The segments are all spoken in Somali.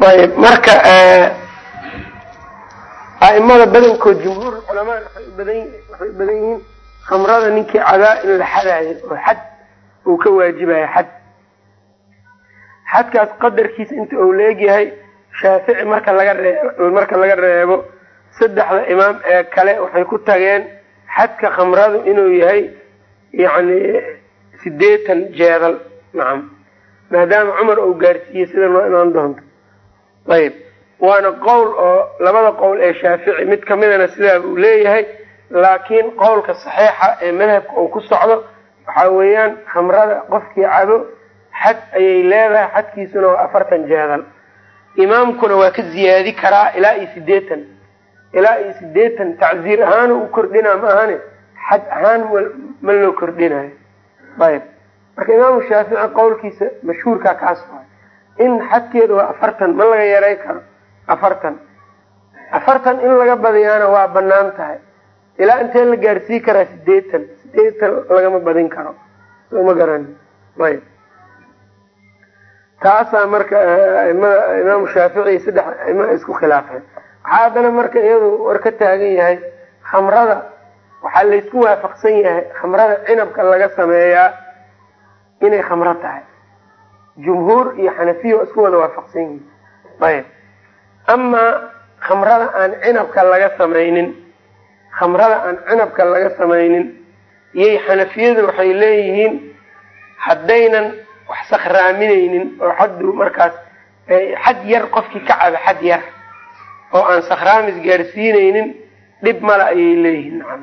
ayb marka a'imada badankood jumhuur ubadan waxay u badan yihiin khamrada ninkii cadaa in la xadaayo oo xad uu ka waajibayo xad. Xadkaas qadarkiisa inta uu leegyahay shaafici marka laga ree marka laga reebo saddexda imaam ee kale waxay ku tageen xadka khamradu inuu yahay yacni sideetan jeedal nacam maadaama cumar uu gaarsiiyey sida noo imaan doonto ayb. Waana qowl oo labada qowl ee shaafici mid kamidana sidaa uu leeyahay laakiin qowlka saxiixa ee madhabka uu ku socdo waxa weeyaan khamrada qofkii cabo xad ayay leedahay xadkiisuna waa afartan jeedal. Imaamkuna waa ka ziyaadi karaa ilaa iyo sideetan ilaa iyo sideetan tacziir ahaanu u kordhinaa ma ahane xad ahaan ma loo kordhinayo. Ayb. Marka imaamu shaafici qowlkiisa mashhuurka kaas waay in xadkeeda waa afartan ma laga yaray karo. Afartan. Afartan in laga badiyaana waa bannaan tahay. Ilaa intee la gaarsii karaa sideetan sideetan lagama badin karo. Soo ma garani? Ayb taasaa marka aimada imaamu shaafici saddex aima isku khilaafeen. Waxaa haddana marka iyadu war ka taagan yahay khamrada waxaa laysku waafaqsan yahay khamrada cinabka laga sameeyaa inay khamro tahay jumhuur iyo xanafiya isku wada waafaqsan yihiin ayb. Amaa khamrada aan cinabka laga samaynin khamrada aan cinabka laga samaynin iyay xanafiyadu waxay leeyihiin haddaynan wax sakhraaminaynin oo xaddu markaas xad yar qofkii ka caba xad yar oo aan sakhraamis gaarsiinaynin dhib male ayay leeyihiin nacam.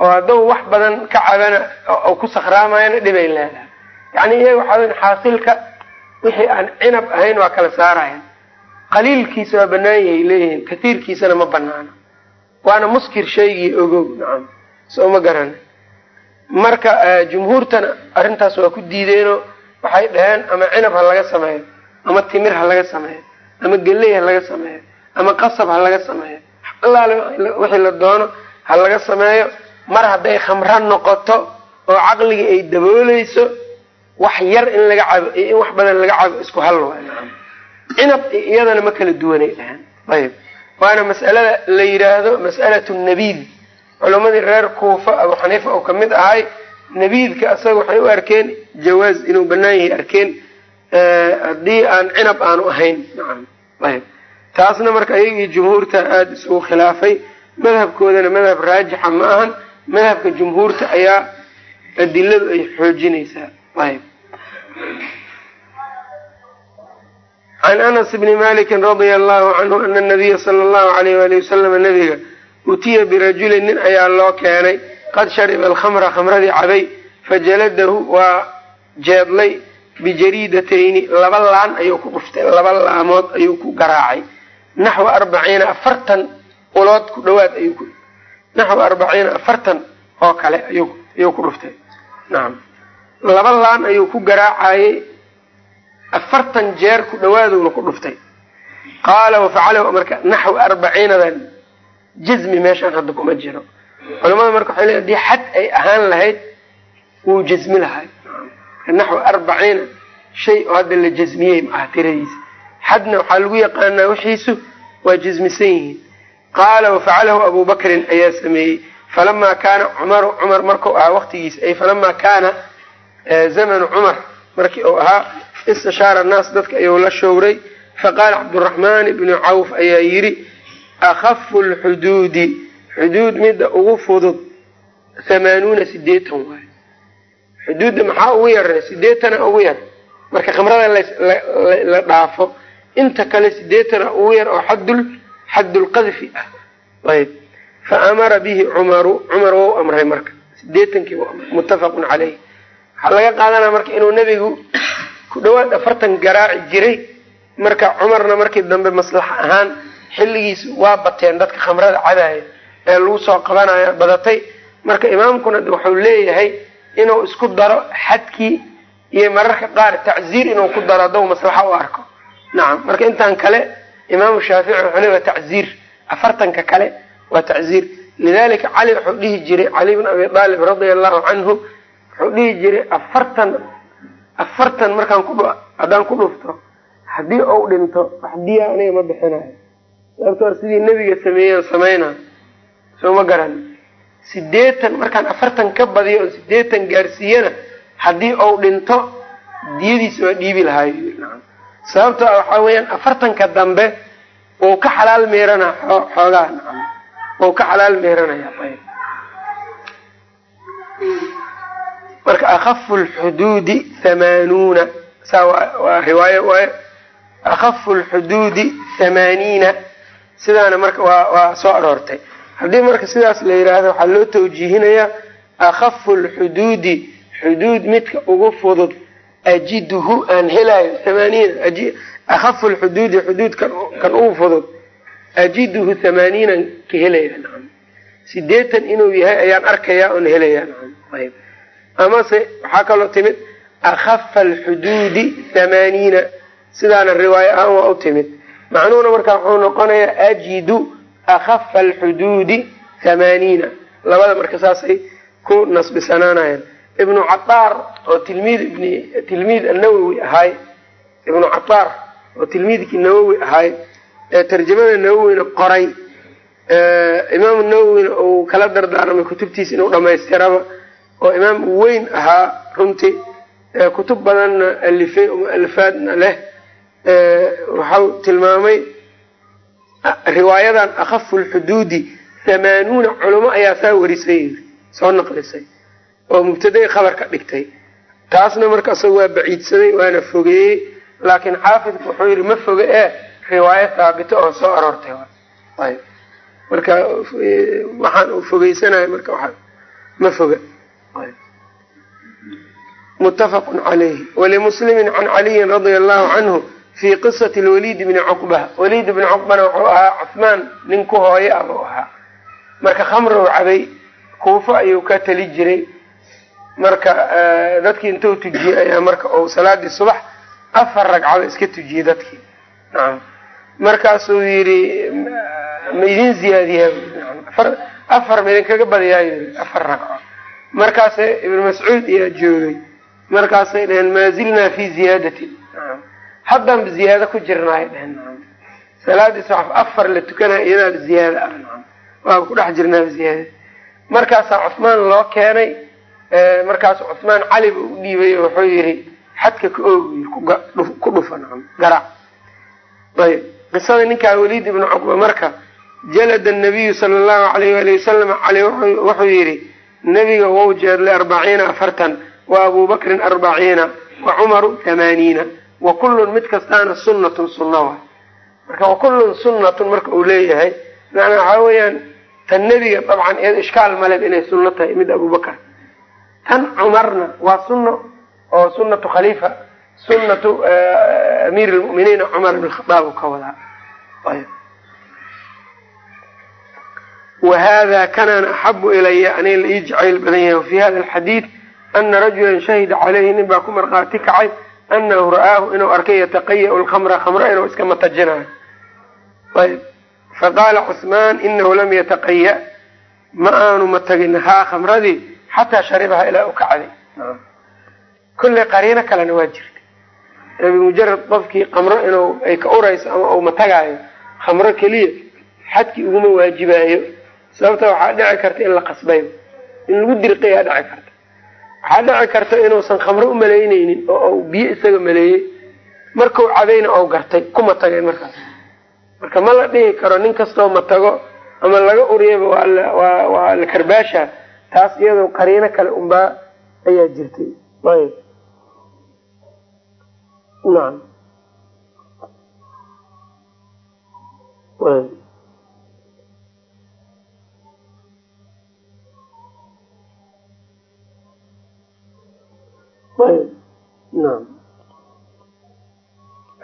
Oo hadduu wax badan ka cabana oo ku sakhraamaayana dhibay leedahay yacni iyaga waxaa xaasilka. Wixii aan cinab ahayn waa kala saarayan qaliilkiisa waa banaan yahay leeyihiin katiirkiisana ma banaana waana muskir shaygii ogow nacam. Soo ma garana marka jumhuurtana arrintaas waa ku diideenoo waxay dhaheen ama cinab ha laga sameeyo ama timir ha laga sameeyo ama geley ha laga sameeyo ama qasab ha laga sameeyo. Allaale wixii la doono ha laga sameeyo. Mar hadday khamro noqoto oo caqligii ay dabooleyso wax yar in laga cabo iyo in wax badan laga cabo isku hal cinab iyadana ma kala duwanay. Dhahaan ayib. Waana mas'alada la yidhaahdo mas'alatu nabiid. Culamadii reer kuufa abu xaniifa oo ka mid ahay nabiidka asaga waxay u arkeen jawaaz inuu banaan yahay arkeen haddii aan cinab aanu ahayn. Ayib. Taasna marka ayagii jumhuurta aada isugu khilaafay. Madhabkoodana madhab raajixa ma ahan. Madhabka jumhuurta ayaa adiladu ay xoojinaysaa ayb can anas bni maliki radia allahu canhu ana nabiya sala allahu alayh wali wasalama nabiga utiya birajulin nin ayaa loo keenay qad shariba alkhamra khamradii cabay fajaladahu waa jeedlay bijariidatayni laba laan ayuu ku dhuftay laba laamood ayuu ku garaacay naxwa arbaciina afartan ulood ku dhawaad ayuu naxwa arbaciina afartan oo kale ayuu ku dhuftay laba laan ayuu ku garaacayey afartan jeer ku dhawaadowna ku dhuftay. Qaala wafacalahu marka naxwa arbaciinadan jazmi meeshaan hadda kuma jiro. Culamada marka waxay leey haddii xad ay ahaan lahayd wuu jazmi lahay. Naxwa arbaciina shay oo hadda la jazmiyey maaha tiradiisa. Xadna waxaa lagu yaqaanaa wixiisu waa jazmisan yihiin. Qaala wafacalahu abu bakrin ayaa sameeyey. Falamaa kaana cumaru cumar markuu ahaa waqtigiisa ay falamaa kaana zamanu cumar markii uu ahaa istishaara annaas dadka ayuu la showray. Faqaala cabduraxmaan ibnu cawf ayaa yidhi akhafu lxuduudi xuduud midda ugu fudud hamaanuuna sideetan waayo xuduudda maxaa ugu yara sideetana ugu yar. Marka khamrada la dhaafo inta kale sideetana ugu yar oo xaddul xaddulqadfi ah. Ayb fa amara bihi cumaru cumar wou amray marka. Sideetankii muttafaqun caleyh waxaa laga qaadanaya marka inuu nebigu ku dhawaad afartan garaaci jiray marka cumarna markii dambe maslaxa ahaan xilligiis waa bateen dadka khamrada cadaaya ee lagu soo qabanaya badatay. Marka imaamkuna wuxuu leeyahay inuu isku daro xadkii iyo mararka qaar tacziir inuu ku daro haddau maslaxa u arko. Nacam marka intaan kale imaamu shaafici wuxuu le waa tacziir. Afartanka kale waa tacziir. Lidalika cali wuxuu dhihi jiray cali bn abi aalib radia allahu canhu wuxuu dhihi jiray afartan afartan markaan ku haddaan ku dhufto haddii uu dhinto wax diya aniga ma bixinayo sababto sidii nebiga sameeyen samayna soo ma garan. Sideetan markaan afartan ka badiyo oo sideetan gaarsiiyana haddii uu dhinto diyadiisa waa dhiibi lahaay sababto a waxaa weeyaan afartanka dambe wau ka xalaal meerana xoogaa wau ka xalaal meeranaya marka akafu lxuduudi hamaanuuna saa waa riwaayo waay akafu lxuduudi hamaaniina sidaana marka waa waa soo aroortay. Haddii marka sidaas la yidhaahdo waxaa loo tawjiihinayaa akafu lxuduudi xuduud midka ugu fudud ajiduhu aan helaayo hamaaniina akafu lxuduudi xuduud kan ugu fudud ajiduhu hamaaniinan ka helaya sideetan inuu yahay ayaan arkayaa oon helayaa ayb amase waxaa kaloo timid akafa alxuduudi hamaaniina sidaana riwaayo ahaan waa u timid. Macnuhuna markaa wuxuu noqonayaa ajidu akafa alxuduudi hamaaniina labada marka saasay ku nasbisanaanayaan. Ibnu cadaar oo tilmiid tilmiid anawowi ahaay ibnu cadaar oo tilmiidkii nawowi ahaay ee tarjamada nawowina qoray imaamu nawowina uu kala dardaarmay kutubtiisa inuu dhamaystiraba oo imaam weyn ahaa runtii kutub badanna alifay oo mualafaadna leh waxau tilmaamay riwaayadan akafu lxuduudi hamaanuuna culamo ayaa saa warisay soo naqlisay oo mubtada'i khabar ka dhigtay. Taasna marka isaga waa baciidsaday waana fogeeyey laakiin xaafidku wuxuu yidhi ma foge ee riwaayo haabito oo soo aroortay. Marka waxaan uu fogeysanayo marka ma foga mutafaqun calayhi walimuslimin can caliyin radia allahu canhu fii qisati lwaliid bni cuqba waliid bni cuqbana wuxuu ahaa cuhmaan nin ku hooye ah buu ahaa. Marka khamrow cabay kuufo ayuu ka tali jiray. Marka dadkii intuu tujiyey ayaa marka uu salaadii subax afar ragcado iska tujiyey dadkii. Nacam markaasuu yidhi ma idin ziyaadiyaa? Afar afar ma idinkaga badiyaa yii afar ragco markaase ibnu mascuud ayaa joogay markaasay dhaheen maa zilnaa fi ziyaadatin haddanba ziyaado ku jirnaay dhaheen nacam salaadii subax afar la tukanaya iyadaaba ziyaado ah waaba ku dhex jirnaaba ziyaada markaasaa cusmaan loo keenay markaasu cusmaan cali ba u dhiibay oo wuxuu yidhi xadka ka oogiy ku dhufa garaac ayb qisada ninkaa waliid ibnu cuqba marka jalada nabiyu sala allahu alayh wali wasalam cali wuxuu yidhi nebiga wou jeedlay arbaciina afartan wa abu bakrin arbaciina wa cumaru thamaaniina wa kullun mid kastaana sunnatun sunna wa. Marka wa kullun sunnatun marka uu leeyahay macnaa waxaa weeyaan tan nebiga dabcan iyado ishkaal maleb inay sunno tahay mid abubakar tan cumarna waa sunno oo sunnatu khaliifa sunnatu amiir lmuminiin cumar bn khadaab ka wadaa wa hada kanaan axabu ilaya la ii jacayl badan yahay wafi hada alxadiid ana rajulan shahida caleyhi nin baa ku markhaati kacay anahu ra'aahu inuu arkay yataqaya' lkhamra khamra inuu iska matajinayo ayb faqaala cusmaan inahu lam yataqaya ma aanu matagin haa khamradii xataa sharibaha ilaa u kacday kolley qariino kalena waa jirta bimujarad qofkii khamro inuu ay ka urayso ama uu matagaayo khamro keliya xadkii uguma waajibaayo sababta waxaa dhici karta in la qasbayo in lagu dirqiyaa dhici karta waxaa dhici karta inuusan khamro u malaynaynin oo biyo isaga maleeyey markuu cadayna ou gartay kuma tageen markaas marka ma la dhihi karo nin kastoo matago ama laga uriyaba waa la karbaasha taas iyadoo qariino kale unbaa ayaa jirtay. Ayb nacam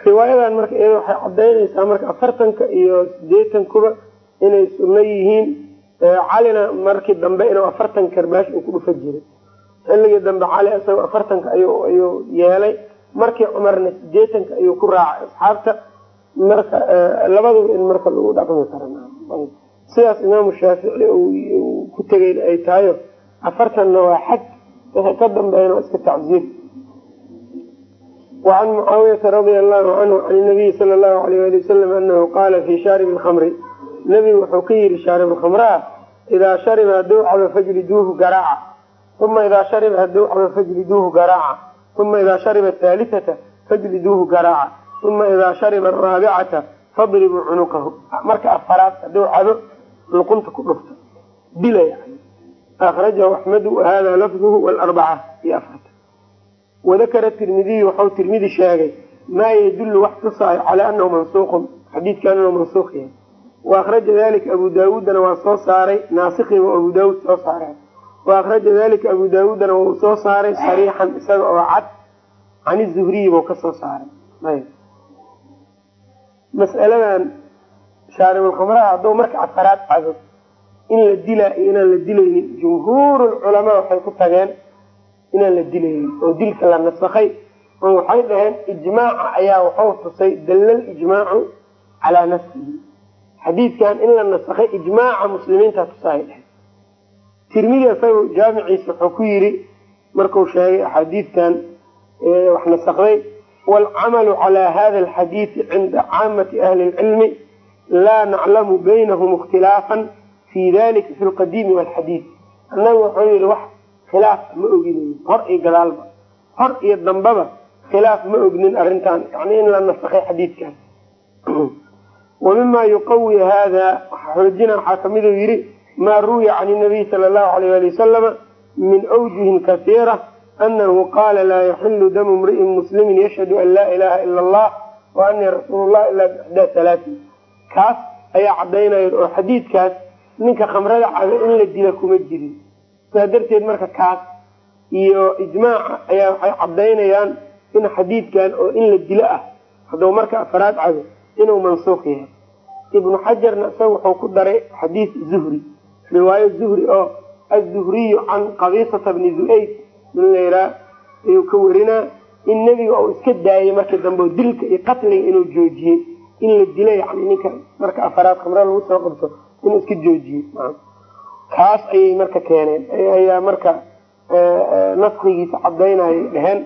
riwaayadan marka iyada waxay cadaynaysaa marka afartanka iyo sideetankuba inay sunno yihiin calina markii dambe inuu afartan karbaash uu ku dhufa jiray. Xilligii dambe cali isagoo afartanka ayuu yeelay. Markii cumarna sideetanka ayuu ku raacay. Asxaabta marka labaduba in marka lagu dhaqmi karo. Sidaas imaamu shaafici ku tegayna ay tahayo afartanna waa xad wixii ka dambeeyana waa iska tacziir wacan mucaawiyata radia allahu canhu can nabiyi sala allahu alayh ali wasalam anahu qaala fi shaaribi lkhamri nebigu wuxuu ka yihi shaarib lkhamraa idaa shariba hadduu cabo fajliduuhu garaaca. Uma idaa shariba hadduu cabo fajliduuhu garaaca. Uma idaa shariba athaalithata fajliduuhu garaaca. Uma idaa shariba araabicata fadribuu cunuqahu marka afaraad hadduu luqunta ku dhufta dila akrajahu axmedu wahada lafduhu walarbaca iyo afarta wadakara tirmidiyu waxau tirmidi sheegay maa yadullu wax tusaayo calaa anahu mansuuqun xadiidkan inuu mansuuq yahay waakraja dalika abu daawuudana waa soo saaray naasikiiba abu daawuud soo saaray waakraja dalika abu daawuudana wau soo saaray sariixan isaga oo cad can zuhriyi buu ka soo saaray mas'aladan shaaribulkhamraha hadduu marka afaraad cado in la dilaa iyo inaan la dilaynin. Jumhuurulculamaa waxay ku tageen inaan la dilaynin oo dilka la nasakhay. Oo waxay dhaheen ijmaaca ayaa waxau tusay dallal ijmaacu calaa nafsihi. Xadiidkan in la nasakhay ijmaaca muslimiinta tusaay dheheen tirmidi isaga jaamiciisa wuxuu ku yidhi marku sheegay axaadiidtan wax nasakday waalcamalu calaa hada alxadiidi cinda caamati ahli lcilmi laa naclamu baynahum ikhtilaafan fi dalika fi lqadiimi walxadiid annaga wuxuu yihi wax khilaaf ma oginin hor iyo gadaalba hor iyo dambaba khilaaf ma ognin arrintan yani in la nasakhay xadiidkan wa mima yuqawi hada waxaa xoojina waxaa ka mid u yihi maa ruwiya can nabiy sala allahu alayh ali wasalama min awjuhin kasiira anahu qaala laa yaxilu damu mri'in muslimin yashhadu an laa ilaha ila allah wa anii rasuulu llah ila bixdaa kaas ayaa cadaynaya oo xadiidkaas ninka khamrada cabo in la dila kuma jirin sidaa darteed marka kaas iyo ijmaaca ayaa waxay cadaynayaan in xadiidkan oo in la dilo ah hadduu marka afaraad cabo inuu mansuuq yahay. Ibnu xajarna isaga wuxuu ku daray xadiid zuhri riwaayo zuhri oo azuhriyu can qabisata bni zu-ayd in layraa ayuu ka warinaa in nebiga uu iska daayay markii dambe dilka iyo qatliga inuu joojiyey in la dilo yani ninka marka afaraad khamra lagu soo qabto inuu iska joojiyey kaas ayay marka keeneen ayaa marka naskigiisa cadaynayay dheheen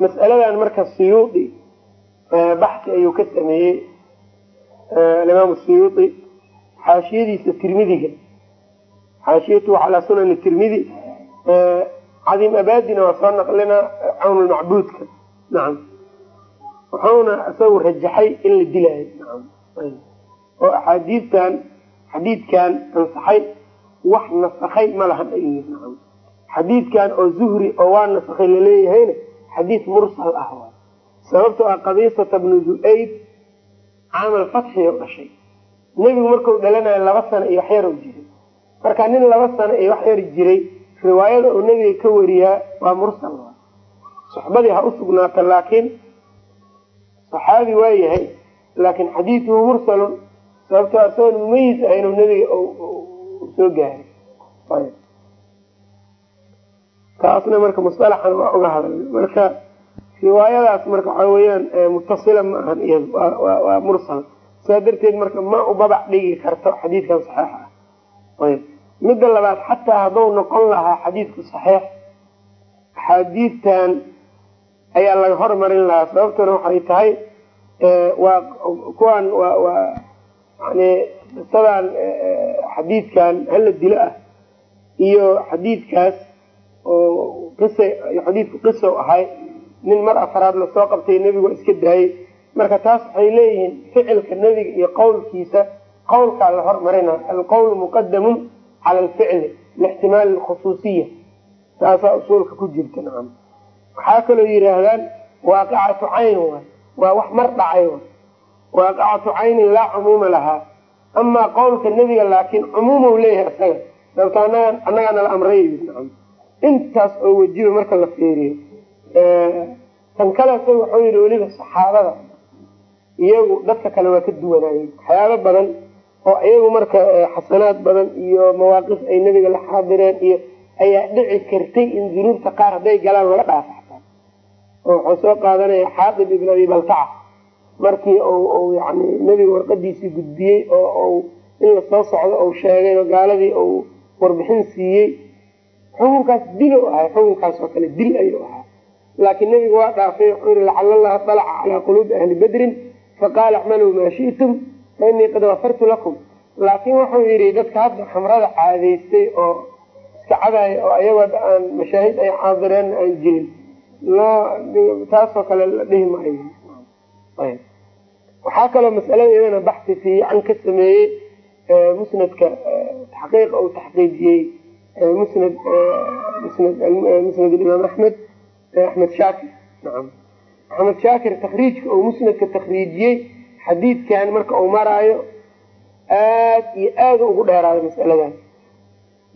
mas'aladan marka suyuudi baxsi ayuu ka sameeyey. Alimaam suyuudi xaashiyadiisa tirmidiga xaashiyatuhu calaa sunani tirmidi cadiim abadina waa soo naqlinaa cawnulmacbuudka nacam wuxuuna isagu rajaxay in la dilaayo oo axaadiidtan xadiidkan ansaxay wax nasakhay ma lahan ayyi nacam xadiidkan oo zuhri oo waa nasakhay laleeyahayna xadiid mursal ah waay. Sababtoo ah qabiisata bnu zu-ayd caamal fatxi oo dhashay. Nebigu marku dhalanayo laba sano iyo wax yarow jiray. Marka nin laba sano iyo wax yar jiray riwaayada uu nebiga ka wariyaa waa mursal waay. Soxbadii ha u sugnaata laakiin saxaabi waa yahay laakin xadiiduhu mursalun sababtoo isagoon mumayis ah inuu nebiga soo gaaray taasna marka musalaxan waa uga hadalna marka riwaayadaas marka waxaa weyaan mutasila ma ahan iyadu waa mursal. Saa darteed marka ma u babac dhigi karto xadiidkan saxiix ah ayb. Midda labaad xataa hadduu noqon lahaa xadiidku saxiix axaadiidtan ayaa laga hormarin lahaa. Sababtuna waxay tahay waa kuwan waa yani qisadan xadiidkan hala dilo ah. Iyo xadiidkaas oo qisa xadiidku qiso ahay nin mar afaraad la soo qabtay nebigu waa iska daayey marka taas waxay leeyihiin ficilka nebiga iyo qowlkiisa qowlkaa la hormarina alqowlu muqadamun cala alficli lixtimaali lkhusuusiya taasaa usuulka ku jirta nacam waxaa kaloo yidhaahdaan waaqicatu cayn waay. Waa wax mar dhacay waay waaqicatu caynin laa cumuuma lahaa amaa qowlka nebiga laakiin cumuumau leeyahay isaga sababto anaga annagaana la amray intaas oo wejiba marka la feeriyo tan kale isaga wuxuu yidhi weliba saxaabada iyagu dadka kale waa ka duwanaayeen waxyaabo badan oo iyagu marka xasanaad badan iyo mawaaqif ay nebiga la xaadireen iyo ayaa dhici kartay in dunuubta qaar hadday galaan laga dhaafa xataa oo wuxuu soo qaadanaya xaaqib ibn abi baltaca markii u yani nebiga warqadiisii gudbiyey oo in la soo socdo ou sheegay oo gaaladii uu warbixin siiyey xukunkaas dil u ahay xukunkaas oo kale dil ayuu ahaa. Laakiin nebiga waa dhaafay wuxuu yihi lacala allaha dalaca calaa quluubi ahli badrin. Faqaala acmaluu maa shi'tum fa inii qad gafartu lakum. Laakiin wuxuu yidhi dadka hadda khamrada caadaystay oo iska cadaya oo ayagoo aan mashaahid ay xaadireen aan jirin taasoo kale la dhihi maayo waxaa kaloo masalada iyadana baxsi fiican ka sameeyey musnadka taxqiiqa uu taxqiijiyey musnad musnad imaam axmed axmed shaakir. Nacam axmed shaakir takriijka uu musnadka takriijiyey xadiidkan marka uu maraayo aad iyo aada ugu dheeraaday masaladan.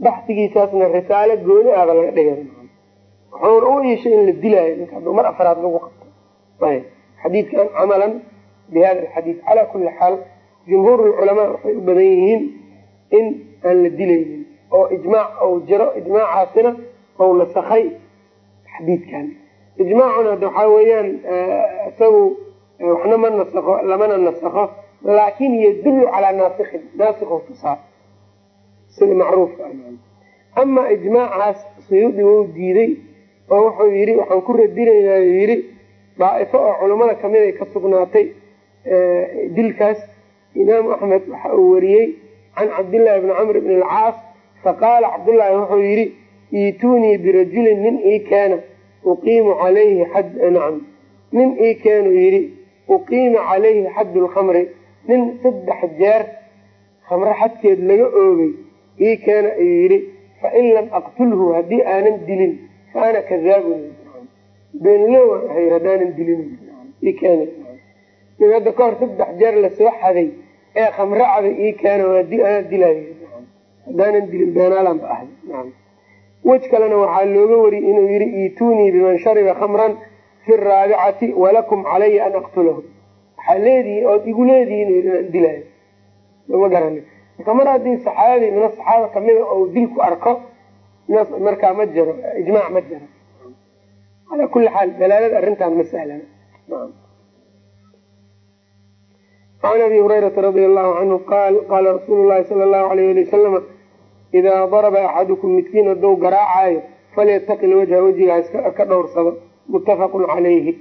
Baxsigiisaasna risaalo gooni ahba laga dhigay. Wuxuuna u iishay in la dilaayo ninka hadduu mar afraad lagu qabto. Ayb xadiidkan camalan bi hada alxadiid calaa kuli xaal jumhuur lculamaa waxay u badan yihiin in aan la dilaynin oo ijmaac ou jiro ijmaacaasina ou nasakhay xadiidkan. Ijmaacuna hadda waxaa weeyaan isagu waxna ma nasakho lamana nasakho laakin yadullu calaa naasikin naasikhu tusaa sida macruufka ama ijmaacaas suyuudi wou diiday oo wuxuu yidhi waxaan ku radinaynaa yidhi daa'ifo oo culummada ka mid ay ka sugnaatay dilkaas imaamu axmed waxa uu wariyey can cabdillahi bni camr bni alcaas faqaala cabdullaahi wuxuu yidhi iitunii birajulin nin ii keena uqiimu calayhi xad nacam nin ii keenu yidhi uqiima calayhi xaddu lkhamri nin saddex jeer khamre xadkeed laga oogay ii keena ayuu yidhi fain lam aqtulhu haddii aanan dilin fa kadaabun beenlowan ahay haddaanan dilin hadda ka hor saddex jeer la soo xaday ee khamre caday ii keena anaa dilay. Haddaanan dilin beenaalan ba ahay. Wej kalena waxaa looga wariyey inuu yihi iitunii biman shariba khamran fi raabicati walakum calaya an aqtulahu. Waxaa leedihiin ood igu leedihiin inaan dilaayo ma garani. Marka mar haddii saxaabi mina saxaaba kamida ou dilku arko markaa ma jiro ijmaac ma jiro calaa kuli xaal dalaalada arrintan ma sahlana an abi hurayrata radia allahu canhu qaal qaala rasuulu llahi sala allahu alayh ali wasalama idaa daraba axadukum midkiin hadduu garaacaayo falyataqi lwajha wejiga ka dhowrsado muttafaqun calayhi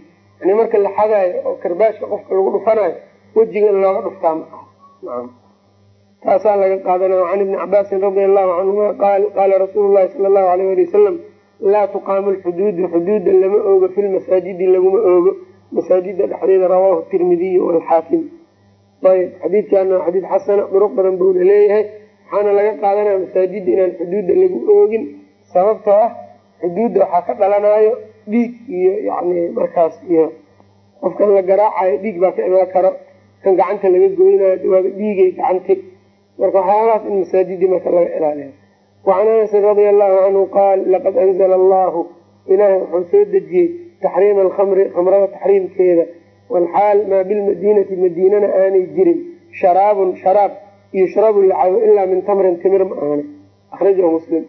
yani marka la xadaayo oo karbaashka qofka lagu dhufanayo wejiga in looga dhuftaa ma aha taasaa laga qaadanaya can ibni cabaasin radia allahu canhuma qaal qaala rasuulu llahi sala allahu alayh ali wasalam laa tuqaamu lxuduudu xuduuda lama oogo fi lmasaajidi laguma oogo masaajida dhexdeeda rawaahu tirmidiyu walxaakim ayb xadiidkaana waa xadiid xasana duruq badan buuna leeyahay. Waxaana laga qaadanaya masaajida inaan xuduudda lagu oogin. Sababtoo ah xuduudda waxaa ka dhalanayo dhiig iyo yani markaas iyo qofkan la garaacayo dhiig baa ka imaan karo. Kan gacanta laga goynayo waaba dhiigay gacanti marka waxyaabahaas in masaajidii marka laga ilaaliyo. Wacan anasin radia allahu canhu qaal laqad anzala allahu ilaahay wuxuu soo dejiyey taxriima alkhamri khamrada taxriimkeeda walxaal maa bilmadiinati madiinana aanay jirin sharaabun sharaab yushrabu lacabo ilaa min tamrin timir ma ahane akhrajahu muslim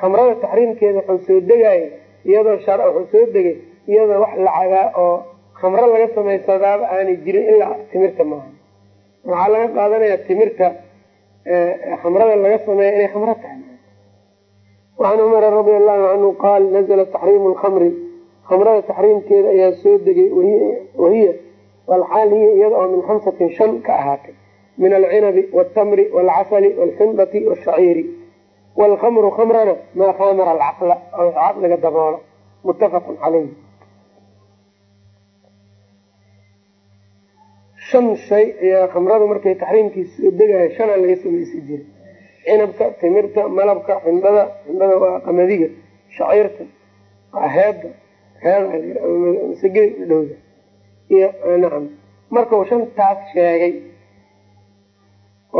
khamrada taxriimkeeda wuxuu soo degaya iyadoo wuxuu soo degay iyadoo wax lacabaa oo khamro laga samaysadaaba aanay jirin ilaa timirta maaha waxaa laga qaadanaya timirta khamrada laga sameeya inay khamro tahay wacan cumara radia allahu canhu qaal nazla taxriimu lkhamri khamrada taxriimkeeda ayaa soo degay wahiya walxaal hiya iyada oo min khamsatin shan ka ahaatay. Min alcinabi waltamri walcasali walxindati washaciiri walkhamru khamrana maa khamara alcaqla oo caqliga daboolo. Muttafaqun caleyh shan shay ayaa khamradu markay taxriimkiisa soo degayo shanaa laga samaysa jiray cinabka timirta malabka xindhada xindhada waa qamadiga shaciirta waa heedda heedmasagada dhowda iyo nacam markau shantaas sheegay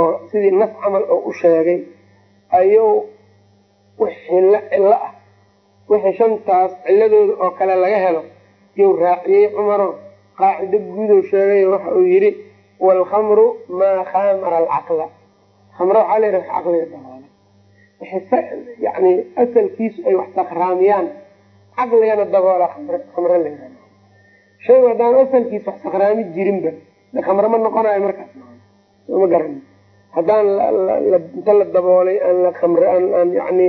oo sidii nas camal oo u sheegay ayuu wixii la cillo ah wixii shantaas ciladooda oo kale laga helo yuu raaciyey cumaro qaacido guudow sheegay waxa uu yidhi waalkhamru maa khamara alcaqla khamro waxaa la yidhaha caqliga daboole yani asalkiisu ay wax sakraamiyaan caqligana daboola khamro la yidhaha shaygu haddaan asalkiisa wax sakraami jirinba de khamro ma noqonayo markaas sooma garan haddaan inta la daboolay aan la khamr aan yani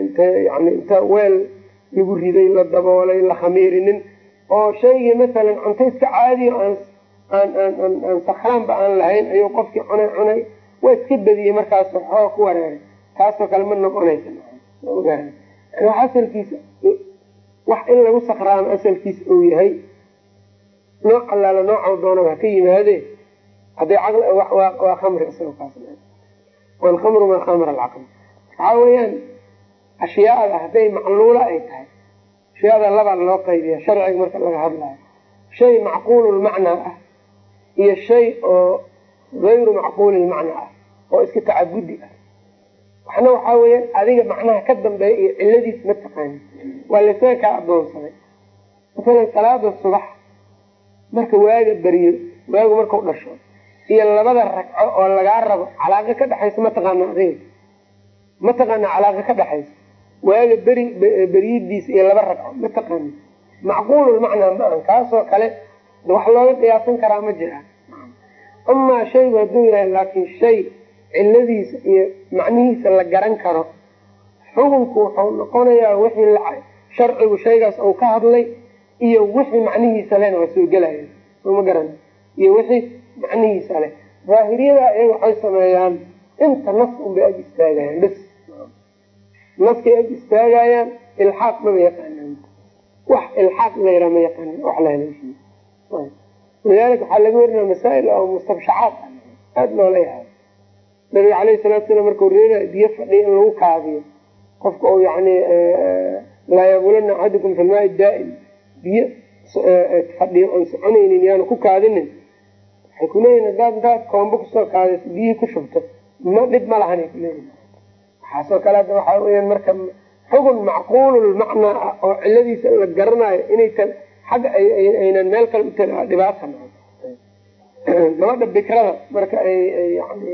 int yani inta weel lagu riday la daboolay la khamiirinin oo shaygii masalan cunto iska caadiyo aan aan aan aan aan sakraanba aan lahayn ayuu qofkii cunay cunay waa iska badiyey markaas waxooga ku wareeray taasoo kale ma noqonaysa asalkiisa wax in lagu sakraamo asalkiisa uu yahay. Nooc allaala nooca doonaba ha ka yimaadee. Hadday caqli waa khamri isagoo kaas walkhamru maa khamra alcaql waxaa weeyaan ashyaada hadday macluula ay tahay. Ashyaada labaa loo qaybiya sharciga marka laga hadlayo. Shay macquululmacnaa ah iyo shay oo gayru macquulilmacnaa ah oo iska tacabudi ah waxna waxaa weeyaan adiga macnaha ka dambeeya iyo ciladiis ma taqaani waa laysaga kaa adoonsaday masalan salaada subax marka waaga beriyo waagu markau dhasho iyo labada ragco oo lagaa rabo calaaqo ka dhexaysa mataqaana adiga. Mataqaana calaaqo ka dhexaysa waaga beri beriyadiisa iyo laba ragco mataqaani macquululmacnaa ma ahan kaasoo kale wax looga qiyaasan karaa ma jira. Amaa shaygu hadduu yahay laakiin shay ciladiisa iyo macnihiisa la garan karo xukunku wuxuu noqonayaa wixii sharcigu shaygaas uu ka hadlay iyo wixii macnihiisa lena waa soo gelaya sooma garan? Iyo wixii macnihiisa leh. Daahiriyada iyaga waxay sameeyaan inta nas unbay ag istaagayaan bas naskay ag istaagayaan ilxaaq maba yaqaanaan. Wax ilxaaq layraa ma yaqaanan wax la lidaalika waxaa laga warinaya masaa'il oo mustabshacaad. Aada loola yahay nabiga caleyhi salatu slam markau reebay biyo fadhiya in lagu kaadiyo. Qofka oo yani laa yabulana axadukum fi lmaai daa'im. Biyo fadhiyo aan soconaynin yaanu ku kaadinin. Waxay kuleeyihin hadaad intaad koombo ku soo kaadayso biyihii ku shubto ma dhib ma lahan ay kuleeyihin waxaasoo kale hadda waxaa weyaan marka xugun macquululmacnaa ah oo ciladiisa la garanayo inaytan xagga aynan meel kale u tala dhibaata gabadha bikrada marka ay yani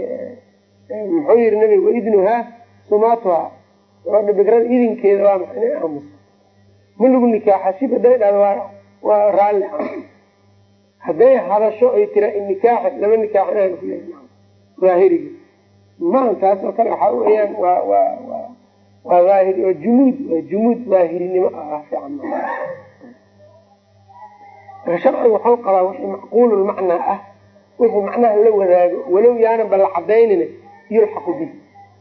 muxuu yihi nabiga waidnuhaa sumaatuhaa gabadha bikrada idinkeeda waa maxa inay aamuso ma lagu nikaaxa shib haday dhahdo waa raalli. Hadday hadasho ay tira nikaaxa lama nikaaxinayo kule daahiriga maa taas oo kale waxaa weyaan waa waa waa waa aahiri waa jumuud waa jumuud daahirinimo ah fiican sharcigu waxau qabaa wixii macquululmacnaa ah wixii macnaha la wadaago walow yaanan ba la cadaynina yulxaqu bihi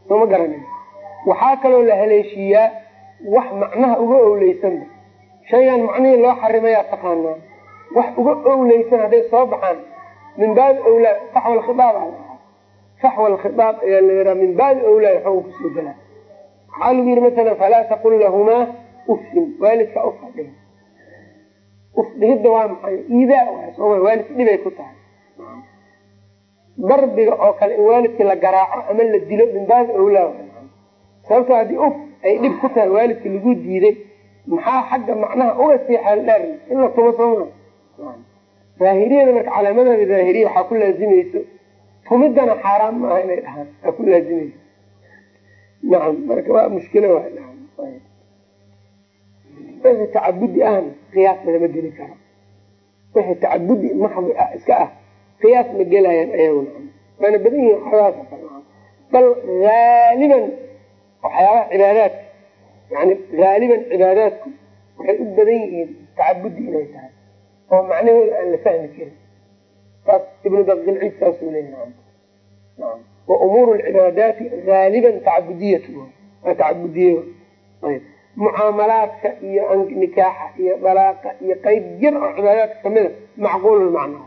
sooma garanin. Waxaa kaloo la haleeshiiyaa wax macnaha uga owleysanba shaygan macnihii loo xarimayaa taqaanaa wax uga owleysan hadday soo baxaan. Min baabi owlaa saxwa alkhiaab saxwa alkhiaab ayaa la yahaa min baabi owlaa waxooga ku soo galaa waxaa lagu yihi masalan falaa taqul lahumaa ufin. Waalidka ufadhi ufdhigidda waa maxay? Iidaa sooma waalidka dhibay ku tahay darbiga oo kale in waalidkii la garaaco ama la dilo min baabi owlaa sababto haddii uf ay dhib ku tahay waalidka lagu diiday maxaa xagga macnaha uga sii xeeldheer in la tumo sooma daahiriyada marka calaamadaada daahiriya waxaa ku laazimayso tumidana xaaraan maaha inay dhahaan aa ku laazimayso nacam marka waa mushkilo wixii tacabudi ahna qiyaas lama geli karo. Wixii tacabudi maxdi ah iska ah qiyaas ma gelayaan ayagu nacam waana badan yihiin waxyaabahaas bal haaliban waxyaabaha cibaadaadka yani haaliban cibaadaadku waxay u badan yihiin tacabudi inay tahay oo macnahooda aan la fahmi karin. Saas ibnu dabdilciid saasuu leeya nacam wa umuuru lcibaadaati haaliban tacabudiyat waa mucaamalaadka iyo nikaaxa iyo dalaaqa iyo qeyb yar oo cibaadaadka kamida macquululmacna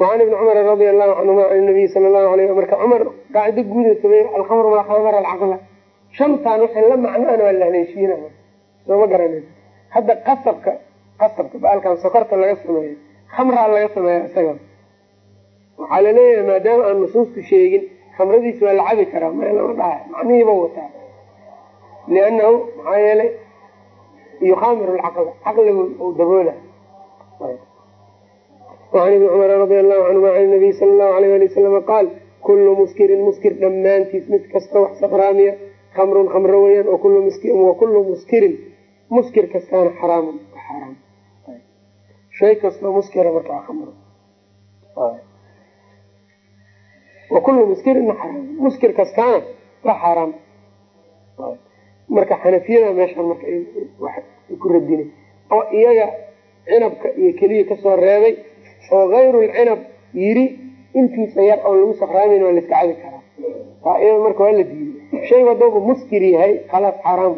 waan ibni cumar radia allahu canhuma an nabiy sala lahu alayh marka cumar qaacido guuda samey alkhamru maa khamara alcaqla. Shantaan waxay la macnaana waa la haleeshiina soo ma garanin. Hadda qasabka qasabka baalkan sokorta laga sameeyo khamraa laga sameeya isaga. Waxaa la leeyahay maadaama aan nusuustu sheegin khamradiis waa la cabi karaa ma lama dhaha macnihiiba wataa liannahu maxaa yeelay yukhamiru lcaqla caqligu u daboola. Waan ibni cumar radia allahu canhuma can nabiy sala allahu alayh ali wasalama qaal kullu muskirin muskir dhammaantiis mid kasta wax sakraamiya khamrun khamro weyaan wakullu muskirin muskir kastaana xaraamun xaraam. Shay kastoo muskira markaa khamro wakullu muskirin xaraam muskir kastaana waa xaaraam marka xanafiyada meeshaan marka ku radina oo iyaga cinabka iyo keliya ka soo reebay oo hayrulcinab yiri intiisa yar oo lagu sakraamin waa laiska cabi karaa. Taa iyada marka waa la diiday. Shaygu haddooba muskir yahay khalaas xaaraam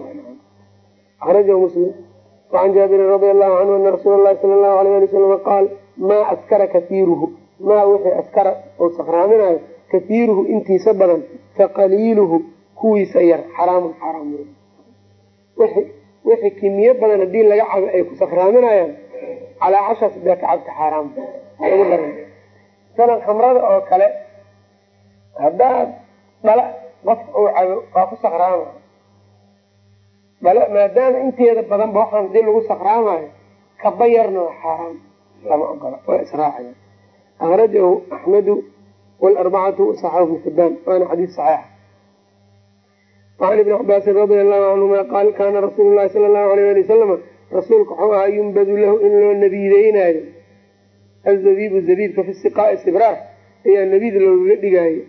akrajahu muslim. Wacan jaabirin radia allahu canhu ana rasuula lahi sala allahu alayh ali wasalama qaal maa askara kaiiruhu maa wixii askara oo sakraaminayo kaiiruhu intiisa badan faqaliiluhu kuwiisa yar. Xaraamun xaaraam wixii kimiyo badan haddii laga cabo ay ku sakraaminayaan calaa cashaas baa ka cabta xaaraam? Masalan khamrada oo kale haddaad dhala qof uu cabo waa ku sakraama dhala maadaama inteeda badanba waxaan haddii lagu sakraamayo kaba yarna waa xaaraam. Lama ogola waa israacaya. Akrajahu axmedu wlarbacatu saxahu bnu xibaan waana xadiis saxiixa wacan ibni cabaasin radia allahu canhuma qaal kaana rasuulu lahi sala allahu alayh ali wasalama rasuulka wuxuu ahaa yumbadu lahu in loo nabiideynaayo azabiibu zabiibka fi siqaai sibraar ayaa nabiid loogaga dhigaayo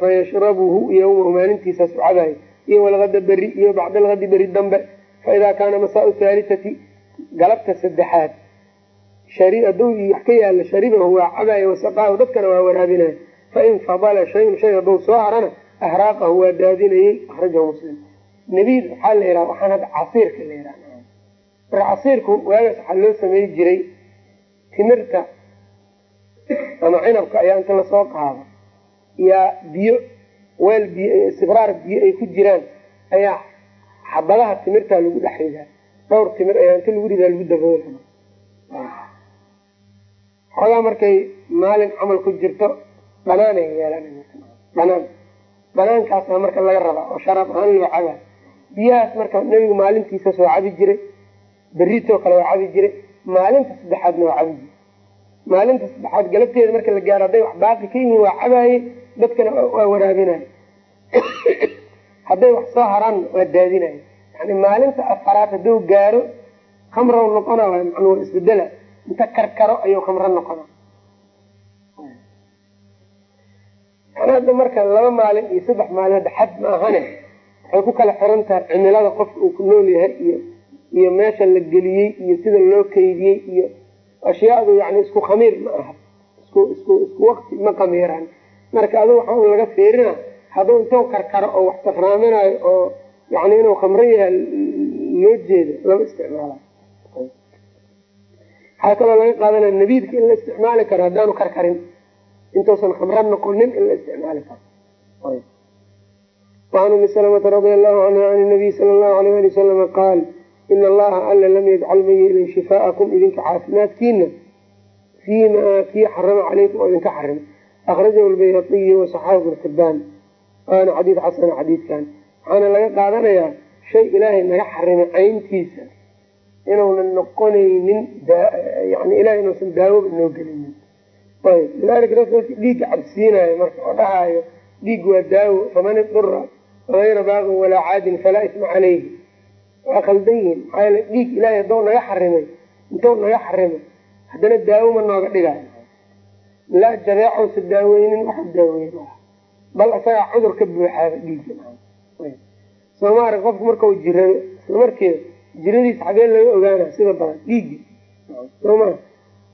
fayashrabuhu yowmahu maalintiisaas u cabaayo iyo walgada beri iyo bacda algadi beri dambe faidaa kaana masaau haalitati galabta saddexaad aduu wax ka yaalla sharibahu waa cabaayo wasaqaahu dadkana waa waraabinaya fain fadala shayun shay soo harana ahraaqahu waa daadinayey akrajahu muslim nabiid waxaa la yidhaha waxaan hadda casiirka la yidhaha casiirku waagaas waxaa loo samey jiray timirta ama cinabka ayaa inta la soo qaado yaa biyo weel biyo sibraar biyo ay ku jiraan ayaa xabadaha timirtaa lagu dhex ridaa dhowr timir ayaa inta lagu ridaa lagu daboola xoogaa markay maalin camal ku jirto dhanaanay yeelan dhanaan dhanaankaasa marka laga rabaa oo sharaab ahaan loo cabaa biyahaas marka nebigu maalintiisa soo cabi jiray beritoo kale waa cabi jiray maalinta saddexaadna waa cabi jiray. Maalinta saddexaad galabteeda marka la gaaro hadday wax baaqi ka yihiin waa cabaaye dadkana waa waraabinaya hadday wax soo haraanna waa daadinaya yani maalinta afaraad hadduu gaaro khamrow noqona macnuu isbedela inta karkaro ayuu khamro noqona hadda marka laba maalin iyo saddex maalin xad ma ahane waxay ku kala xiran tahay cimilada qofka uu ku nool yahay iyo iyo meesha la geliyey iyo sida loo keydiyey iyo ashyaadu yani isku khamiir ma aha. Isku isku isku wakti ma khamiiraan. Marka adu waxa laga fiirina hadduu intuu karkaro oo wax sakraaminayo oo yani inuu khamro yahay loo jeedo lama isticmaala waxaa kaloo laga qaadanaya nabiidka in la isticmaali karo haddaanu karkarin intuusan khamro noqonin in la isticmaali karo waan umi salamata radia allahu canha an nabiy sala allahu alayh ali wasalama qaal ina allaha alla lam yajcal ma yeelin shifaaءakum idinka caafimaadkiina fii kii xarama calaykum oo idinka xarim akhrajahu lbayhaqiyi wasaxaahu bnu xibaan waana xadiid xasana xadiidkan waxaana laga qaadanayaa shay ilaahay naga xarimay cayntiisa inuunan noqonaynin yani ilahay inuusan daawoba noo gelinin lidalika dadka dadka dhiigga cabsiinayo marka oo dhahayo dhiig waa daawo faman idura hayra baaqin walaa caadin falaa isma caleyhi waa khaldan yihiin maxaa yele dhiig ilaahay haddou naga xarimay intou naga xarimay haddana daawo ma nooga dhigayo. Laa jadeecousa daaweynin waxa daaweyn bal isagaa cudur ka buuxaaba dhiigga. Soomaali qofku markau jirado isla markeeda jiradiisa xagee laga ogaana sida badan dhiiggi soma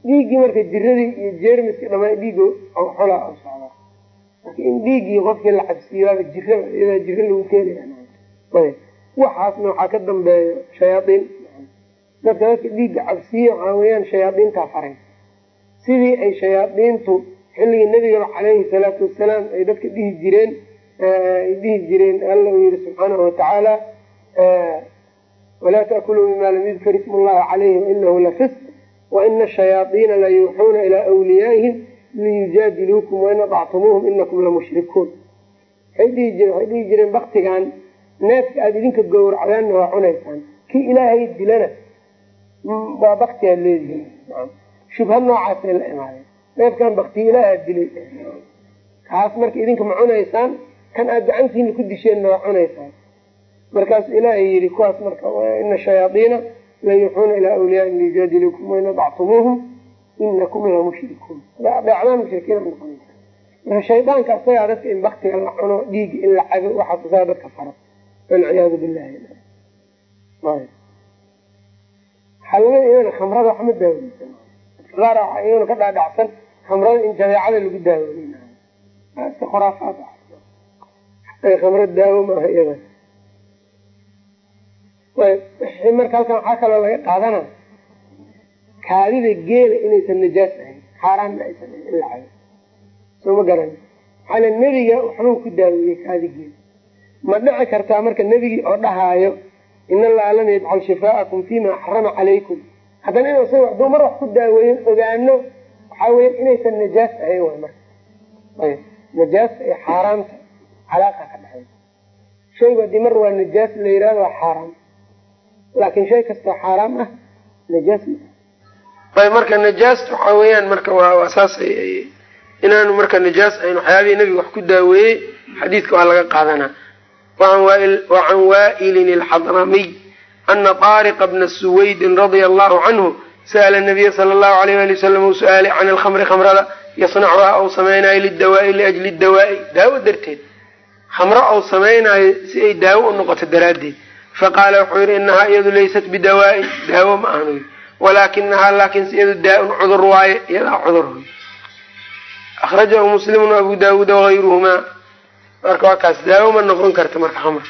dhiiggii marka jiradii iyo jermiski dhamaa dhiigga xolaa oo socdaa marka in dhiiggii qofkii la cabsiiyaaba jira iyadaa jiro lagu keenaya ayb waxaasna waxaa ka dambeeyo shayaaiin dadka dadka dhiigga cabsiiya waxaa weyaan shayaaiintaa faray sidii ay shayaaiintu xilligii nabigaba caleyhi salaatu wasalaam ay dadka dhihi jireen ay dhihi jireen alla uu yihi subxaanahu watacaala walaa takuluu mima lam yudkar ismu llahi caleyhi wainahu lafisq waina shayaaiina la yuuxuuna ilaa wliyaa'ihim liyujaadiluukum wain adactumuuhum inakum lamushrikuun waxay dhihi jireen baktigan neefka aada idinka gowracdaanna waa cunaysaan kii ilaahay dilana waa bakti aad leedihiin shubha noocaasay la imaadeen neefkan bakti ilaaha dilay kaas marka idinka ma cunaysaan kan aad gacantiina ku disheenna waa cunaysaan markaasu ilaahay yihi kuwaas marka ina shayaaiina la yuuxuuna ilaa awliyaai liyujaadiluukum wain adactumuuhum inakum lamushrikuun adeecdaan mushrikiina noqonaysa marka shaydaanka isagaa dadka in baktiga la cuno dhiiga in la cabo waxaas isagaa dadka faro walciyaadu billahi xalalada iyadana khamrada waxma daaweysa dadka qaar iyadana ka dhaadhacsan khamrada in jabeecada lagu daaweyn iska khuraafaad khamra daawo maaha iyada marka halkan waxaa kaloo laga qaadana kaadida geela inaysan najaas ahayn xaaraanna aysan in la cabo soo ma garan. Maxaa le nebiga waxbuu ku daaweeyey kaadi geela. Ma dhici kartaa marka nebigii oo dhahaayo in allaha lam yajcal shifaa'akum fima xarama calaykum. Haddana inu sa haduu mar wax ku daaweeyen ogaano waxaa weya inaysan najaas ahayn way marka. Ayb najaasta iyo xaaraamta calaaqa ka dhexeysa shaygu haddii mar waa najaas la yihahdo waa xaaraam laakin shay kastoo xaaraam ah najaas ayb marka najaasta waxaa weeyaan marka waa saas inaanu marka najaas ayn waxyaabihii nabiga wax ku daaweeyey xadiidka waa laga qaadanaa. Wacan waa'ilin alxadramiy ana طaariqa bna suwaydin radia allahu canhu sa'ala nabiya sala allahu alayh ali wasalam uu su'aalay can alkhamri khamrada yasnacuhaa ou samaynayo lidawaa'i liajli dawaa'i. Daawo darteed khamro ou samaynayo si ay daawo u noqoto daraaddeed faqaala wuxuu yihi inahaa iyadu laysat bidawaa'in daawo ma ahnu walaakinahaa laakiinse iyadu daa-un cudur waaye iyadaa cudur akhrajahu muslimun abu daawuuda wagayruhumaa marka waa kaas daawo ma noqon karta marka khamr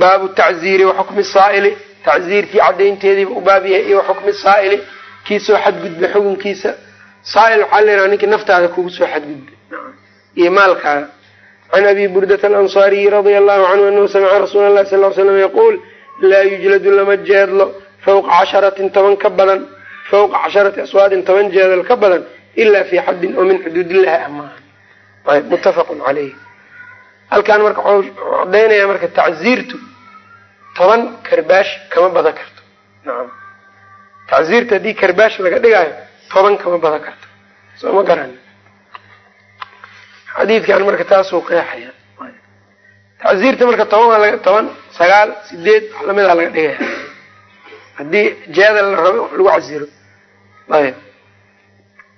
baabu tacziiri waxukmi saaili tacziirkii cadaynteediiba u baab yahay iyo waxukmi saaili kii soo xadgudba xukunkiisa saail waxaa la yidhaha ninkii naftaada kugu soo xadgudba iyo maalkaaga can abi burdata alansaariyi radia allahu canhu anahu samica rasuula allahi sal slam yaquul laa yujladu lama jeedlo fawqa casharatin toban ka badan fawqa casharati aswaadin toban jeedal ka badan ilaa fi xaddin oo min xuduudillahi amaahan ayb muttafaqun caleyh halkaan marka wuxuu cadaynaya marka tacziirtu toban karbaash kama badan karto nacam tacziirta haddii karbaash laga dhigaayo toban kama badan karto soo ma garan xadiidkan marka taasuu qeexaya. Tacziirta marka toban toban sagaal sideed lamidaa laga dhigaya. Haddii jeeda la rabo lagu casiro ayb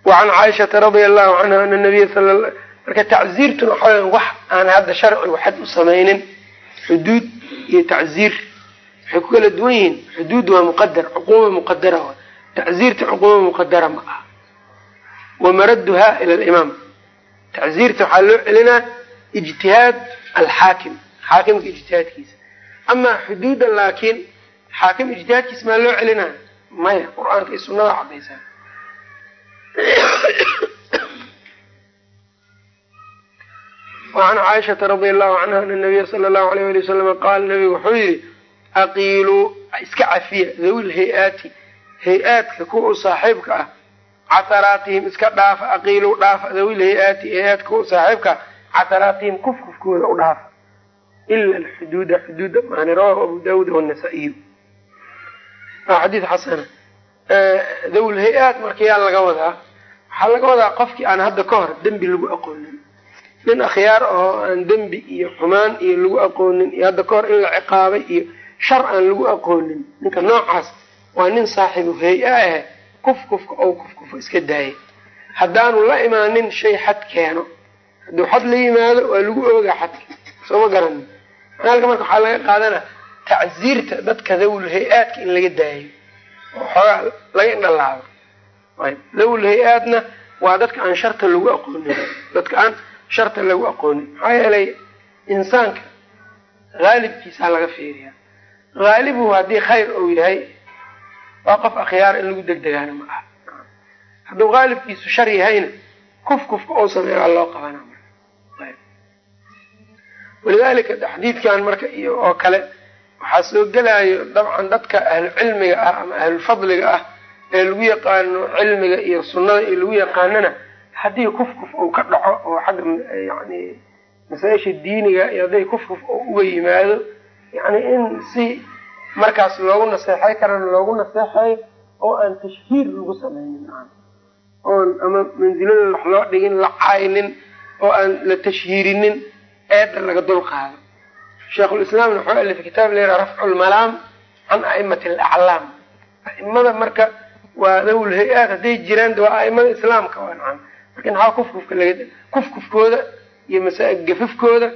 wacan caaishata radia allahu canha ana nabiya sal marka tacziirtuna waxaa wax aan hadda sharcigu xad u samaynin. Xuduud iyo tacziir waxay ku kala duwan yihiin. Xuduud waa muqadar cuquuba muqadara wa tacziirta cuquuba muqadara ma aha. Wamaraduha ila alimaam tacziirta waxaa loo celinaa ijtihaad alxaakim xaakimka ijtihaadkiisa amaa xuduuda laakiin xaakim ijtihaadkiisa maa loo celinaa maya qur'aanka iyo sunada cadaysaa wacan caaishata radia allahu canha ana nabiya sala allahu alayh ali wasalama qaala nabigu wuxuu yihi aqiiluu iska cafiya dawil hay'aati hay'aadka casaraatihim iska dhaafa aqiiluu dhaafa dawil hay'aati hay'aadka saaxiibka casaraatihim kufkufkooda u dhaafa. Ila alxuduuda xuduuda maani rawahu abu daawuud wanasaa-iyu waa xadiid xasana dawil hay'aad marka laga wadaa. Waxaa laga wadaa qofkii aan hadda ka hor dembi lagu aqoonin. Nin akhyaar oo aan dembi iyo xumaan iyo lagu aqoonin iyo hadda ka hor in la ciqaabay iyo shar aan lagu aqoonin. Ninka noocaas waa nin saaxiibu hay'a ah kuf kufka ou kufkufo iska daayay haddaanu la imaanin shay xad keeno. Hadduu xad la yimaado waa lagu oogaa xadka soo ma garanin halka marka waxaa laga qaadana tacziirta dadka dawul hay'aadka in laga daayo. Oo xoogaa laga indhalaabo ayb. Dawul hay'aadna waa dadka aan sharta lagu aqoonin. Dadka aan sharta lagu aqoonin. Maxaa yeelay insaanka haalibkiisaa laga fiiriyaa. Haalibuhu haddii khayr ou yahay waa qof akhyaar in lagu degdegaana ma aha. Hadduu haalibkiisu shar yahayna kuf kufka ou sameeya waa loo qabana walidalika xadiidkan marka iyo oo kale waxaa soo gelayo dabcan dadka ahlu cilmiga ah ama ahlulfadliga ah ee lagu yaqaano cilmiga iyo sunnada iyo lagu yaqaanana haddii kuf kuf uu ka dhaco oo xagga yani masaa-isha diiniga iyo hadday kuf kuf oo uga yimaado yani in si markaas loogu naseexay karana loogu naseexayo oo aan tashhiir lagu sameynin oon ama mansilada wax loo dhigin la caynin oo aan la tashhiirinin eeda laga dul qaado sheikhulislaamna wuxuu alifay kitaab la yidhaha rafcu lmalaam can a'imati alaclaam a'imada marka waa dawul hay'aad hadday jiraan waa a'imada islaamka waa nacam marka maxaa kufkufka laga kufkufkooda iyo masa gafafkooda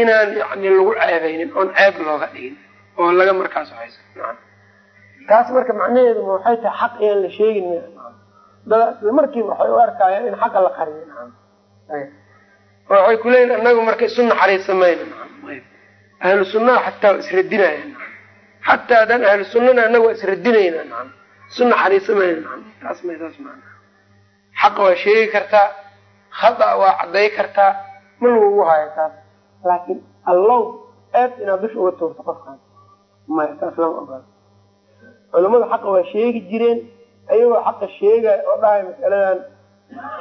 inaan yani lagu ceebeynin oon ceeb looga dhigin oo laga markaas haysa taas marka macnaheedu ma waxay tahay xaq ayaan la sheegin dada isla markiiba waxay u arkayaan in xaqa la qariyo. Waxay kuleeyihin anagu marka isu naxariisa mayno ahlu sunnaha xataa waa isradinaya xataa haddaan ahlu sunnana anagu waa isradinayna isu naxariisa mayno taas maa xaqa waa sheegi kartaa khada waa cadday kartaa ma lagugu hayo taas. Laakiin allow aad inaad dusha uga tuurto qofkaan maya taas lama ogola culamadu xaqa waa sheegi jireen ayagoo xaqa sheegaya oo dhahay masaladan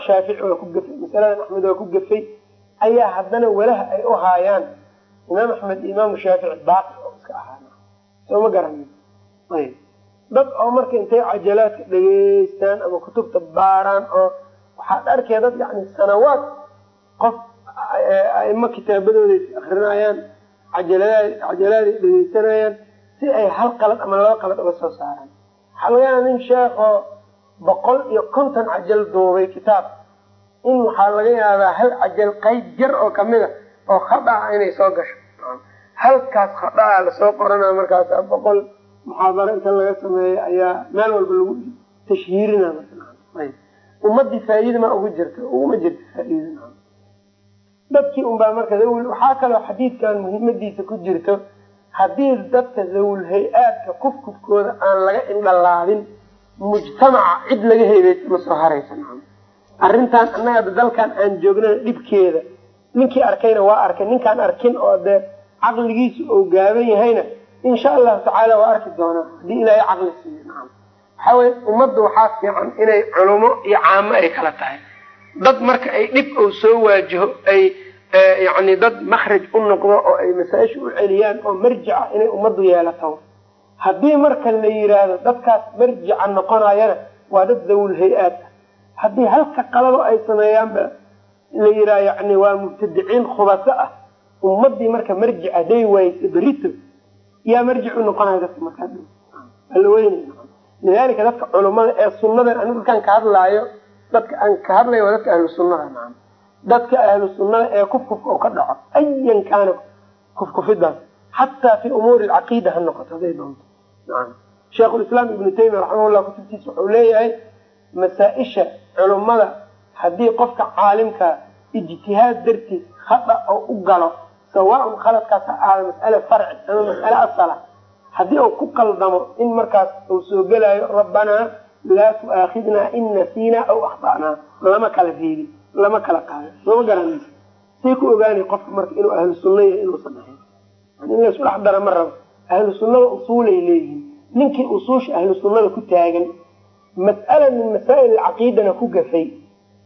shaafici waa ku gafay masaladan axmed waa ku gafay. Ayaa haddana walaha ay u haayaan. Imaam axmed iyo imaamu shaafici baaqi oo iska ahaana soo ma garanin ayb. Dad oo marka intay cajalaadka dhegeystaan ama kutubta baaraan oo waxaad arkaya dad yani sanawaad qof aimo kitaabadooda is akrinayaan cajalad cajalaaday dhegeysanayaan si ay hal qalad ama laba qalad uga soo saaraan. Waxaa laga yaaba nin sheekh oo boqol iyo konton cajal duubay kitaab. In waxaa laga yaabaa hal cajal qayb jar oo kamida oo khada ah inay soo gasho. Halkaas khada-a la soo qorana markaas boqol muxaadaro inta laga sameeyo ayaa meel walba lagu tashhiirina ummadii faa'iida ma ugu jirta uguma jirta faa'iida dadkii unbaa marka waxaa kaloo xadiidkan muhiimadiisa ku jirto haddii dadka zawul hay'aadka kufkufkooda aan laga indhalaabin mujtamaca cid laga heebeysa ma soo haraysa arrintan annaga dalkan aan joognana dhibkeeda. Ninkii arkayna waa arkay. Ninkaan arkin oo dee caqligiisu oo gaaban yahayna insha allahu tacaala waa arki doonaa. Haddii ilaahay caqli siiyo waxaa weye ummadda waxaa fiican inay culumo iyo caamo ay kala tahay. Dad marka ay dhib ou soo waajaho ay yani dad makraj u noqdo oo ay masaa-isha u celiyaan oo marjica inay ummaddu yeelato. Haddii marka la yiraahdo dadkaas marjica noqonayana waa dad zawul hay'aad. Ah haddii halka qalado ay sameeyaanba la yiraha yani waa mubtadiciin khubaso ah. Ummadii marka marjic haday waaysa berito yaa marjic u noqonaya dadka markaa ala weynay lidalika dadka culumada ee sunnadan anigu dadkaan ka hadlaayo dadka aan ka hadlayo waa dadka ahlu sunnada dadka ahlu sunnada ee kufkufka oo ka dhaco. Ayan kaana kufkufidaas xataa fi umuuri alcaqiida ha noqoto haday doonto. Sheikhulislaam ibnu taymiya raximahullah kutubtiisa wuxuu leeyahay masaa-isha culummada haddii qofka caalimka ijtihaad dartiis khada oo u galo sawaaun khaladkaas ha aada mas'ale farci ama mas'ale asala haddii uu ku qaldamo in markaas uu soo gelaayo rabbanaa laa tu'aakhidnaa in nasiinaa aw akhta'naa. Lama kala reebin lama kala qaado sooma garanaysa say ku ogaanay qofka marka inuu ahlu yahay inuusan ahayn in laysku dhex dara ma rabo. Ahlu sunnada usuulay leeyihiin. Ninkii usuusha ahlu sunnada ku taagan mas'ala min masaa'il alcaqiidana ku gafay.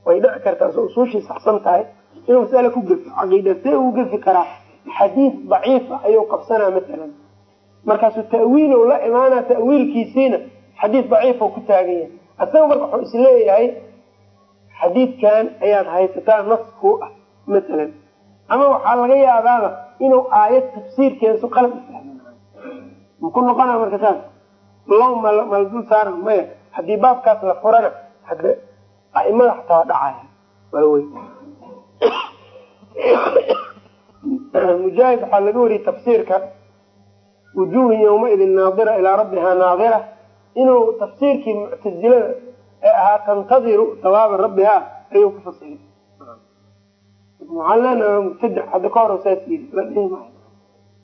Way dhici kartaa so usuushii saxsan tahay. Inuu mas'ale ku gafo caqiida see uu gafi karaa. Xadiis daciifa ayuu qabsanaa masalan markaasuu ta'wiilow la imaanaa ta'wiilkiisiina xadiis daciifa ku taagan yahay. Asaga marka wuxuu is leeyahay xadiidkan ayaad haysataa nas ku ah masalan ama waxaa laga yaabaaba inuu aayad tafsiirkeesu qalab ifahmi maku noqona marka saas? Low dul saara maya. Haddii baabkaas la furana aimada xataa waa dhacaya mujaahid waxaa laga wariyey tafsiirka wujuhun yawmaidin naadira ilaa rabbihaa naadira. Inuu tafsiirkii muctazilada ee ahaa tantadiru sawaaba rabbihaa ayuu ku fasiray maxaan leenaha hadda ka hor saas la dhihi maayo.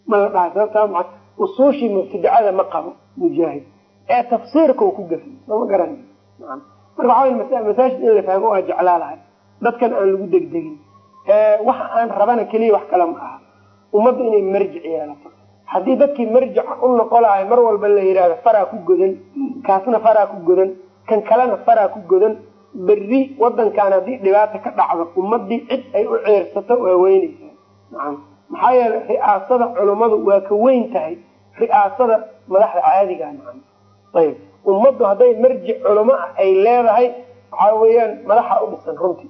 Ma la dhahay sababtaa maa usuushii mubtadicada ma qabo mujaahid. Ee tafsiirka uu ku gafay sooma garan marka waxaa masaajid in la fahmo waa jeclaa lahay dadkan aan lagu degdegin. Waxa aan rabana keliya wax kale ma aha. Ummadda inay marjic yeelato. Haddii dadkii marjica u noqo mar walba la yidhahdo faraa ku godan kaasna faraa ku godan kan kalena faraa ku godan berri wadankan haddii dhibaata ka dhacdo ummadii cid ay u ceersato waa weynaysaa nacam. Maxaa yeelay ri'aasada culummadu waa ka weyn tahay ri'aasada madaxda caadiga ayib. Ummaddu hadday marjic culamo ah ay leedahay waxaa weeyaan madaxa u dhisan runtii.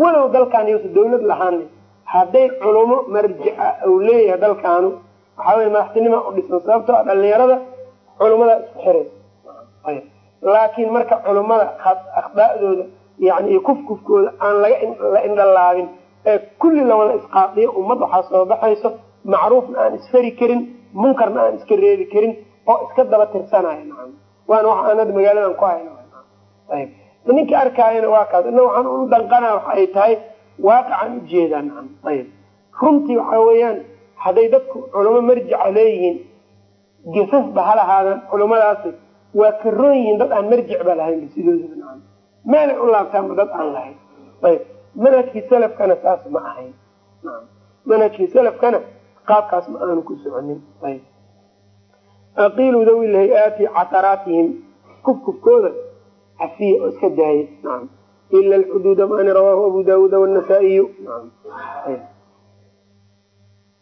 Walow dalkaan yuusa dawlad lahaani hadday culumo marjica uu leeyahay dalkaanu waxaa wey madaxtinima u dhisan sababtoo a dhalinyarada culummada isku xiraysa laakiin marka culummada akhda'dooda yani kufkufkooda aan laga la indhalaabin ee kulli lawada isqaadiyo ummad waxaa soo baxayso macruufna aan isfari karin munkarna aan iska reebi karin oo iska daba tirsanayo nacam. Waana wax aan hadda magaaladan ku hayno ayb ninkii arkaayana waa kaas. Ina waxaan u danqanaa waxa ay tahay waaqicaan u jeedaa nacam. Ayb runtii waxa weeyaan hadday dadku culamo marjica leeyihiin gesasba ha lahaadaan culamadaasi waa karoon yihiin dad aan marjicba lahayn sidoodaba nacam meelay u laabtaanba dad aan lahayn. Ayb manhajkii salafkana saas ma ahayn. Manhajkii salafkana qaabkaas ma aanu ku soconin. Ayb. Aqiilu dawi lhay-aati casaraatihim kufkufkooda cafiya oo iska daaya nacam ila alxuduuda maani rawaahu abu daawuuda wanasaa-iyu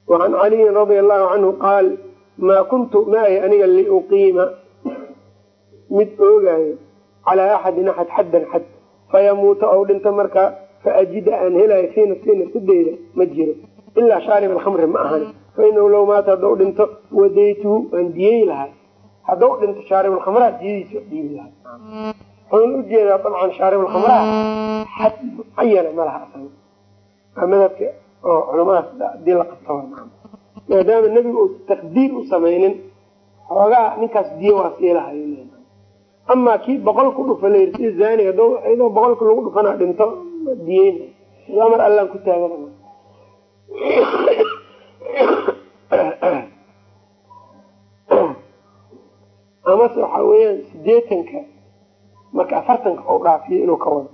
wacan caliyin radia allahu canhu qaal maa kuntu maahi aniga liuqiima mid oogaayo calaa axadin axad xaddan xad fayamuuta ou dhinto markaa faajida aan helayo fii nafsii nafsadeyda ma jiro. Ilaa shaarib alkhamri ma ahani. Fainahu low maata haddau dhinto wadaytuhu waan diyey lahay haddau dhinto shaarib alkhamraha diyadiisa dhiibi lahay wuxuuna u jeedaa dabcan shaarib alkhamraha xad mucayana ma laha asaga waa madhabka oo culamadaas haddii la qabto maadaama nebigu uusa taqdiir u samaynin xoogaa ninkaas diyo waa sii lahayo amaa kii boqol ku dhufa la yiri sida zani iyadoo boqolka lagu dhufanaa dhinto diyeyn. Ilaa mar allaan ku taagan. Amase waxa weeyaan sideetanka marka afartanka ou dhaafiyo inuu ka wado.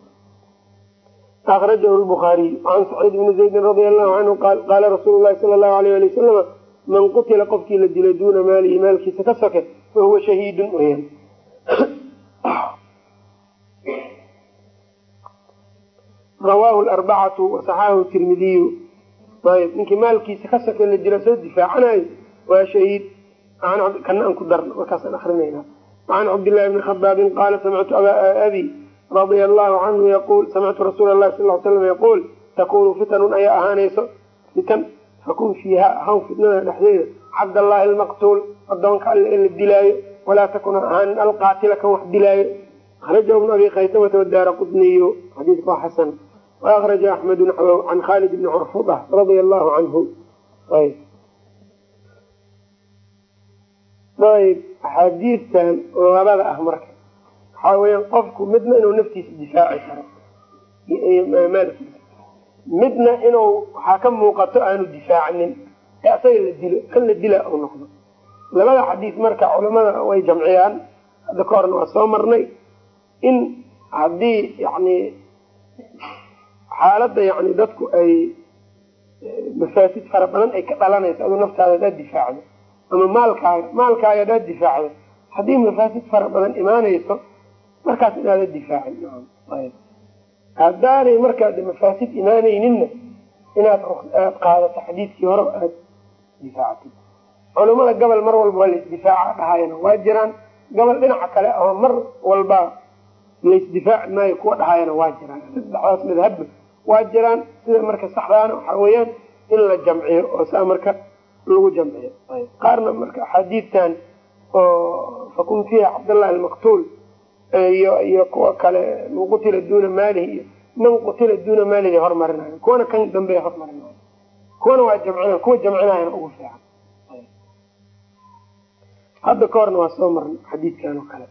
Akrajahu lbukhaariy can saciid bni zaydin radia allahu canhu qaal qaala rasuulu lahi sala allahu alayh ali wasalama man qutila qofkii la dilo duuna maalihi maalkiisa ka soke fa huwa shahiidun weyaan rawaahu larbacatu wasaxaahu tirmidiyu ayb ninkii maalkiisa ka soke la dilo soo difaacanayo waa shahiid. Kana aan ku darno markaasaan akrinayna wacan cabdillahi bni khabaabin qaala samictu abi radia allahu canhu yaqul samictu rasuula lahi sal l slam yaquul takunu fitanun ayaa ahaanayso fitan fakun fiiha ahaw fitnada dhexdeeda. Cabdallahi almaqtuul adoonka alle ee la dilaayo walaa takun ahaanin alqaatila kan wax dilaayo akrajahu bnu abi khaysamata wadaara qudniyu xadiidka waa xasan waakraja axmedu naxwahu can khalid bni curfuda radia allahu canhu ayb axaadiistan labada ah marka waxaa weeyaan qofku midna inuu naftiisa difaaci karo midna inuu waxaa ka muuqato aanu difaacinin ee asaga la dilo kan la dila u noqdo labada xadiis marka culamada way jamciyaan hadda ka horna waa soo marnay in haddii yani xaaladda yani dadku ay mafaasid fara badan ay ka dhalanayso aduu naftaada hadaad difaacdo ama maalkaaga maalkaaga hadaad difaacdo haddii mafaasid fara badan imaanayso markaas inaada difaacin haddaanay markaa mafaasid imaanayninna inaad aad qaadato xadiidkii hore aad difaactid culamada gobol mar walba waa laisdifaaca dhahayana waa jiraan gobol dhinaca kale oo mar walba laisdifaaci maayo kuwa dhahayana waa jiraan. Saddexdaas madhabba waa jiraan. Sida marka saxdaana waxaa weeyaan in la jamciyo oo saa marka lagu jamciyo. Qaarna marka axaadiidtan oo fakun fiiha cabdallahi almaqtuul iyo iyo kuwa kale man qutila duuna maalihi iyo man qutila duuna maalihi hormarinayo kuwana kan dambe hormarinayo kuwana waa jamcina kuwa jamcinayana ugu fiican hadda ka horna waa soo marna xadiidkan oo kale